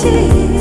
记忆